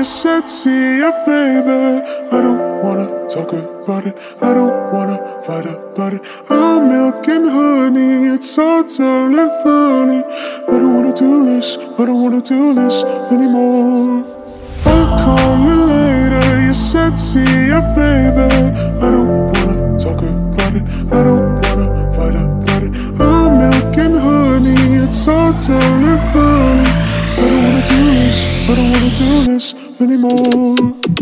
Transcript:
you're sexy, yeah, baby. I don't wanna talk about it, I don't wanna fight about it. I'm milk and honey, it's all totally funny. I don't wanna do this, I don't wanna do this anymore. I'll call you later, you're sexy, yeah, baby. I don't wanna talk about it, I don't wanna fight about it. I'm milk and honey, it's all totally funny. I don't wanna do this, I don't wanna do this anymore.